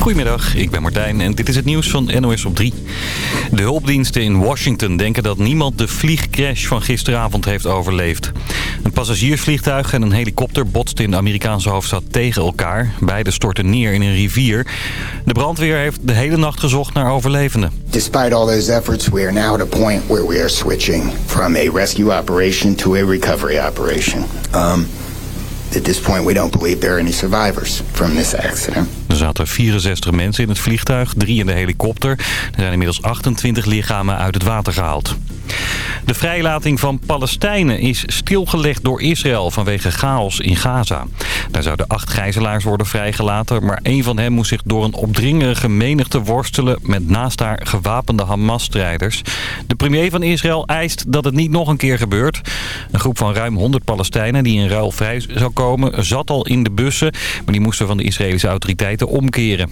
Goedemiddag, ik ben Martijn en dit is het nieuws van NOS op 3. De hulpdiensten in Washington denken dat niemand de vliegcrash van gisteravond heeft overleefd. Een passagiersvliegtuig en een helikopter botsten in de Amerikaanse hoofdstad tegen elkaar. Beide stortten neer in een rivier. De brandweer heeft de hele nacht gezocht naar overlevenden. Despite all those efforts, we are now at a point where we are switching from a rescue operation to a recovery operation. Um, at this point, we don't believe there are any survivors from this accident. Er zaten 64 mensen in het vliegtuig, drie in de helikopter. Er zijn inmiddels 28 lichamen uit het water gehaald. De vrijlating van Palestijnen is stilgelegd door Israël vanwege chaos in Gaza. Daar zouden acht gijzelaars worden vrijgelaten, maar één van hen moest zich door een opdringerige menigte worstelen met naast haar gewapende Hamas-strijders. De premier van Israël eist dat het niet nog een keer gebeurt. Een groep van ruim 100 Palestijnen die in ruil vrij zou zat al in de bussen, maar die moesten van de Israëlische autoriteiten omkeren.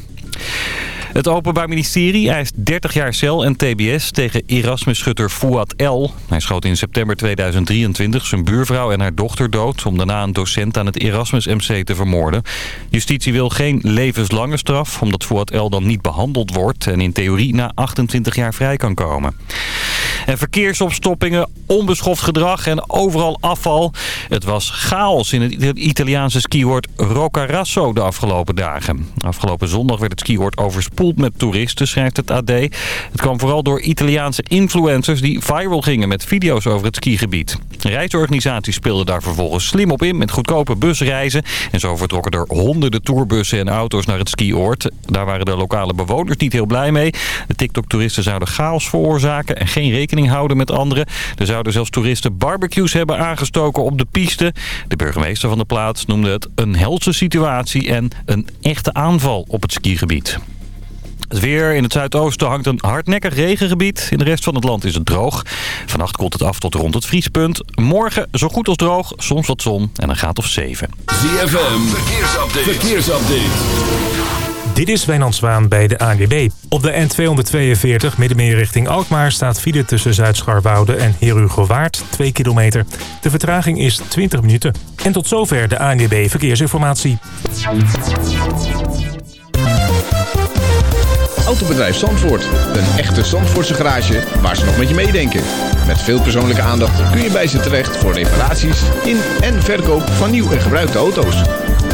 Het Openbaar Ministerie eist 30 jaar cel en tbs tegen Erasmus-schutter Fouad L. Hij schoot in september 2023 zijn buurvrouw en haar dochter dood... om daarna een docent aan het Erasmus-MC te vermoorden. Justitie wil geen levenslange straf... omdat Fouad L dan niet behandeld wordt... en in theorie na 28 jaar vrij kan komen. En verkeersopstoppingen, onbeschoft gedrag en overal afval. Het was chaos in het Italiaanse skioord Roccarasso de afgelopen dagen. Afgelopen zondag werd het skioord overspoeld met toeristen, schrijft het AD. Het kwam vooral door Italiaanse influencers die viral gingen met video's over het skigebied. Reisorganisaties speelden daar vervolgens slim op in met goedkope busreizen. En zo vertrokken er honderden tourbussen en auto's naar het skioord. Daar waren de lokale bewoners niet heel blij mee. De TikTok-toeristen zouden chaos veroorzaken en geen rekening houden met anderen. Er zouden zelfs toeristen barbecues hebben aangestoken op de piste. De burgemeester van de plaats noemde het een helse situatie en een echte aanval op het skigebied. Het weer in het zuidoosten hangt een hardnekkig regengebied. In de rest van het land is het droog. Vannacht koelt het af tot rond het vriespunt. Morgen zo goed als droog, soms wat zon en een graad of 7. ZFM, verkeersupdate. verkeersupdate. Dit is Wijnand Zwaan bij de ANWB. Op de N242 middenmeer richting Alkmaar staat file tussen Zuid-Scharwoude en Herugowaard 2 kilometer. De vertraging is 20 minuten. En tot zover de ANWB Verkeersinformatie. Autobedrijf Zandvoort. Een echte Zandvoortse garage waar ze nog met je meedenken. Met veel persoonlijke aandacht kun je bij ze terecht voor reparaties in en verkoop van nieuw en gebruikte auto's.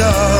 My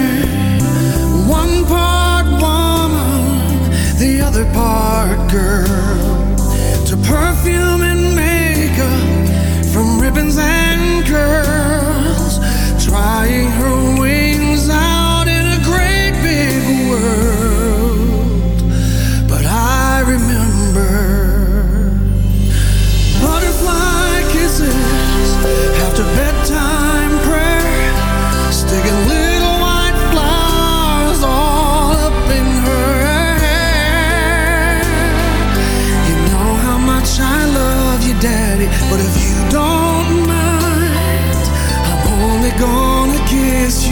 girl.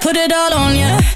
put it all on ya.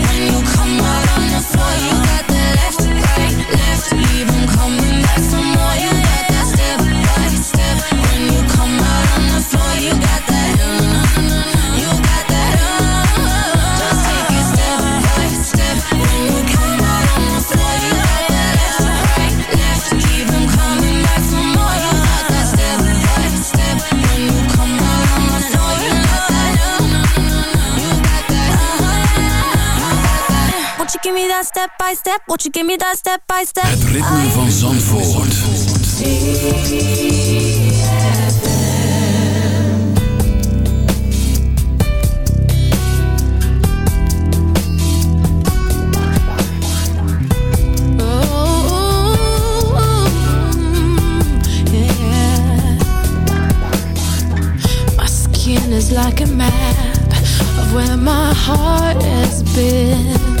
give me that step by step? Won't you give me that step by step? Het ritme van Zandvoort. Oh, like a map of where my heart has been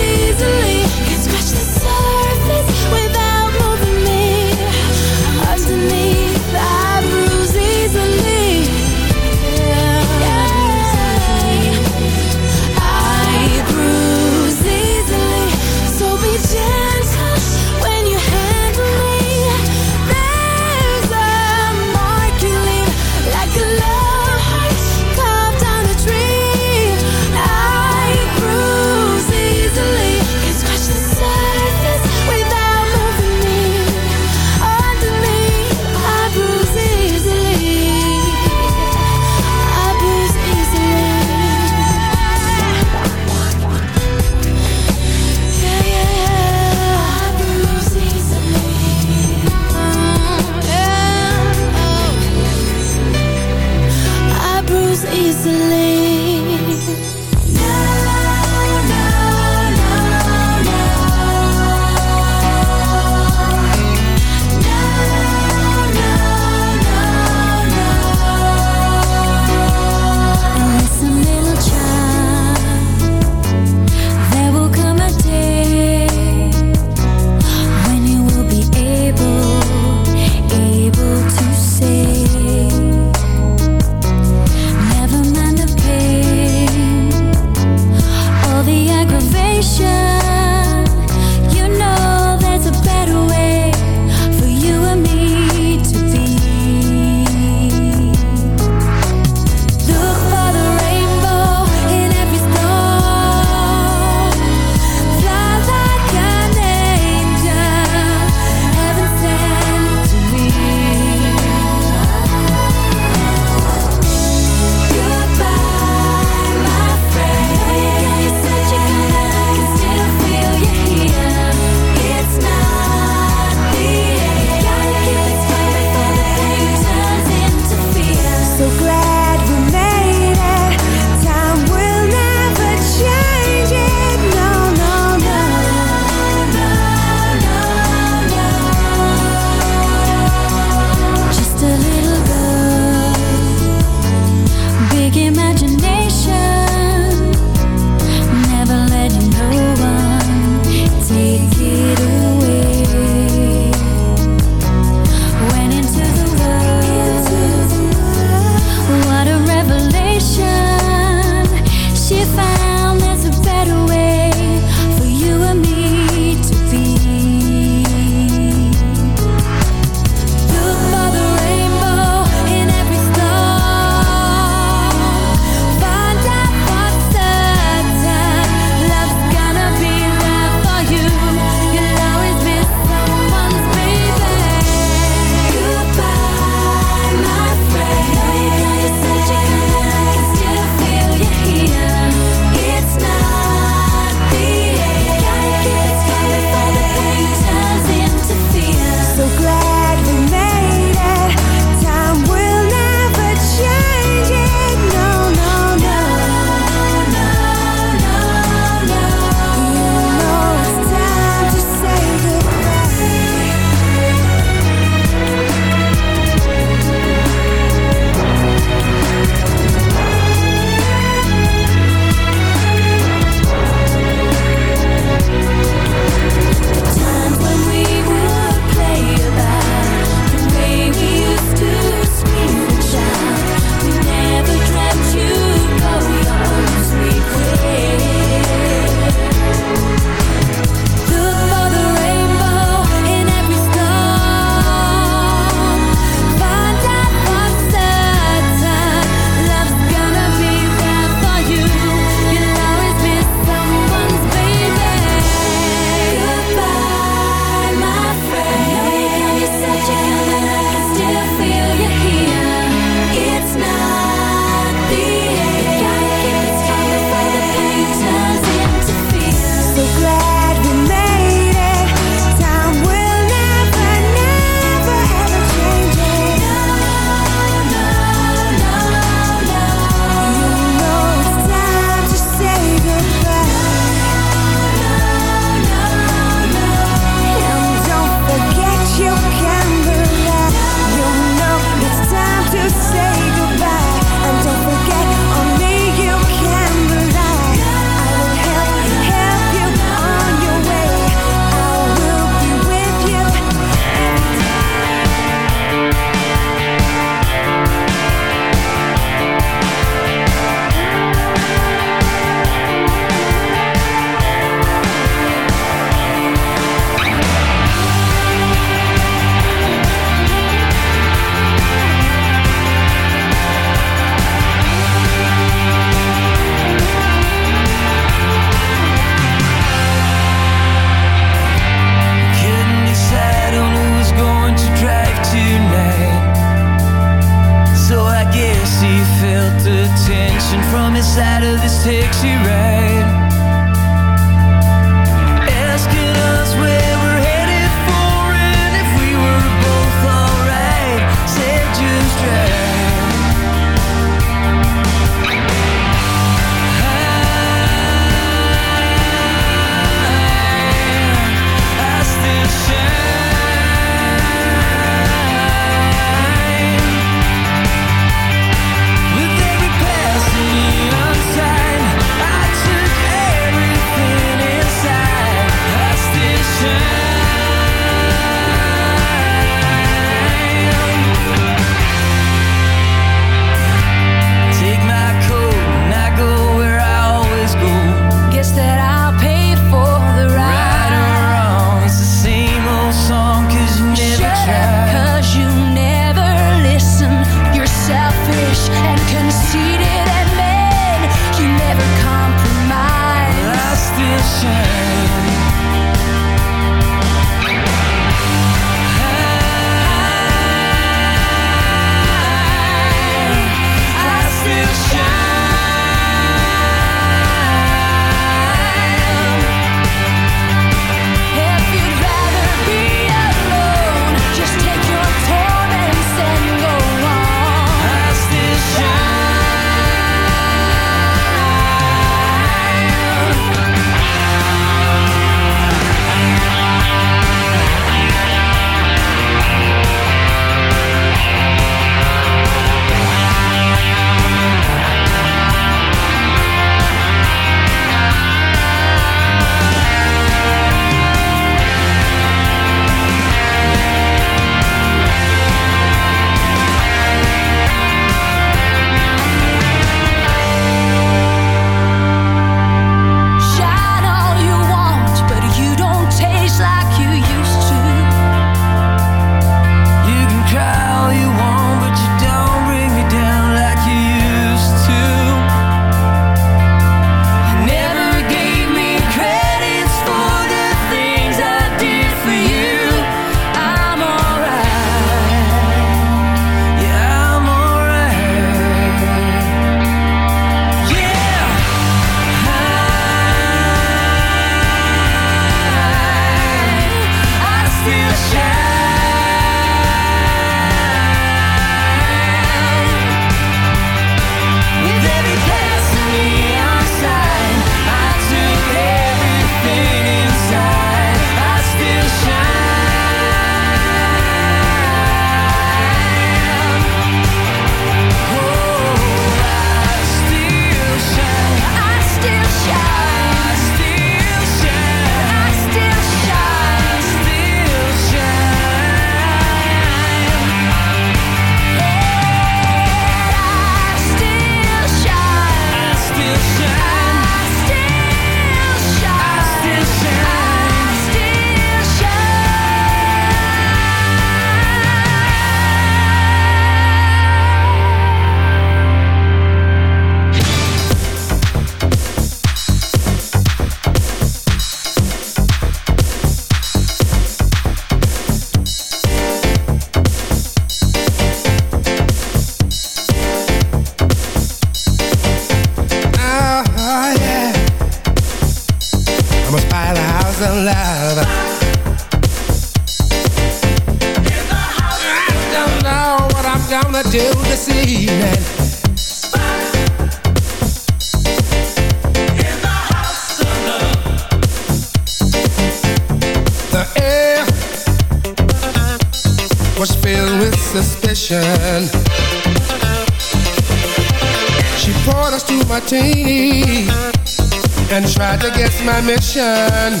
mission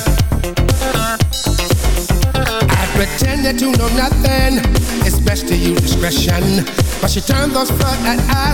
I pretended to know nothing, it's best to use discretion. But she turned those blood eyes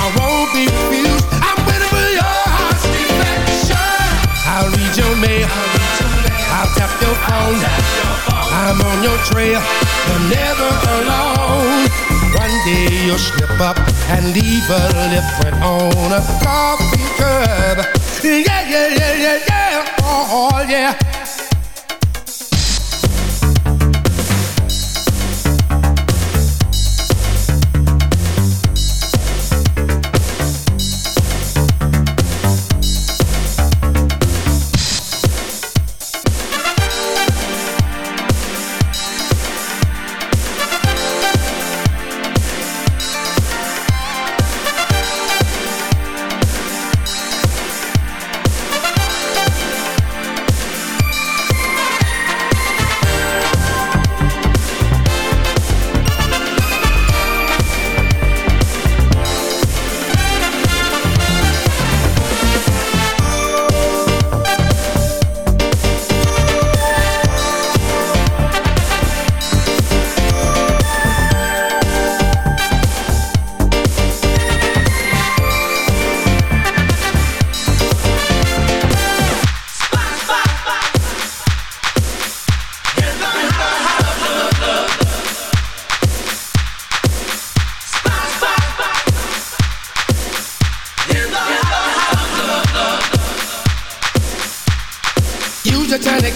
I'm waiting for your heart's defection. I'll read your mail. I'll tap your phone. I'm on your trail. You're never alone. One day you'll slip up and leave a lip print on a coffee. Yeah, yeah, yeah, yeah, yeah. Oh, oh yeah.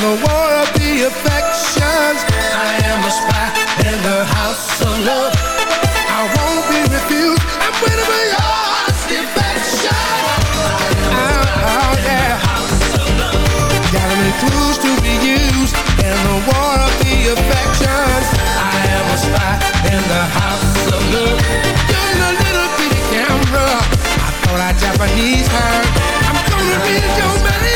The war of the affections. I am a spy in the house of love. I won't be refused. I'm waiting for your heart's affection. Oh, ah, oh yeah. Gathering clues to be used in the war of the affections. I am a spy in the house of love. You're little camera. I Japanese. I'm gonna your mail.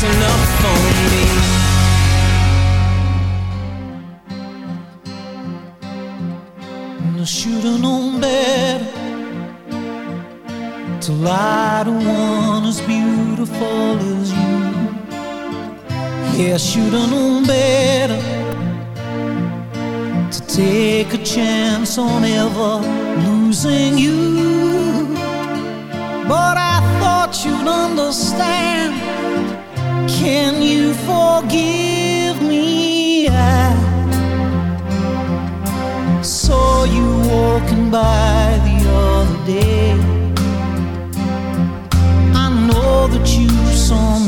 was enough for me. And I should've known better to lie to one as beautiful as you. Yeah, I should've known better to take a chance on ever losing you. But I thought you'd understand can you forgive me? I saw you walking by the other day. I know that you saw me.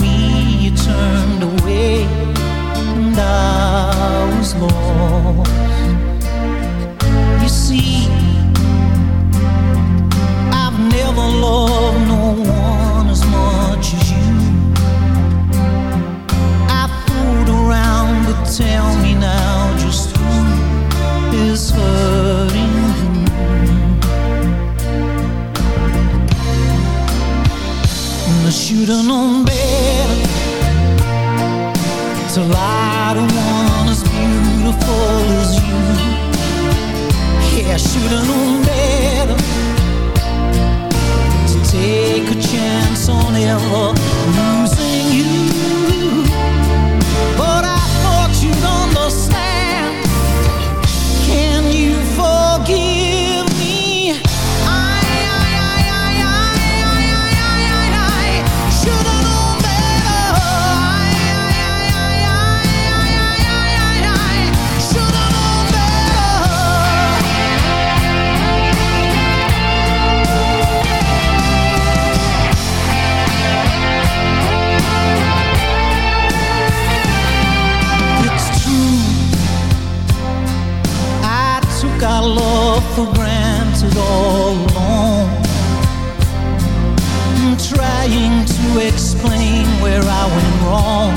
explain where I went wrong.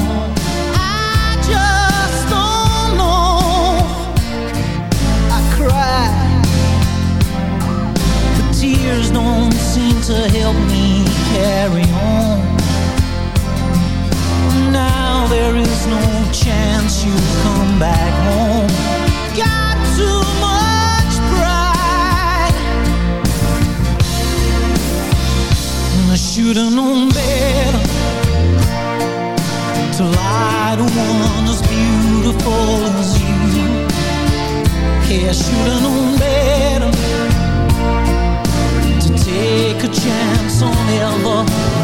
I just don't know. I cry. The tears don't seem to help me carry on. Now there is no chance you'll come back home. Got too much pride. I should've known better. find one as beautiful as you. Yeah, I should've known better. To take a chance on ever.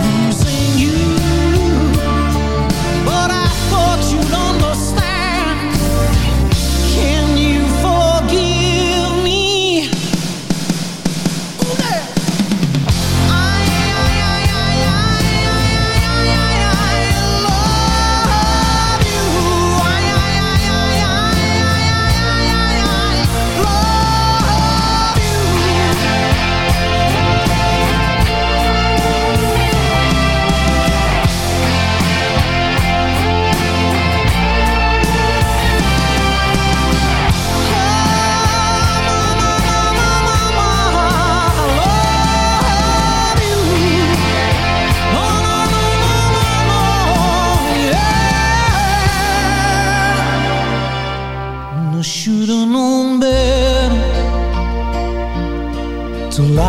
Love.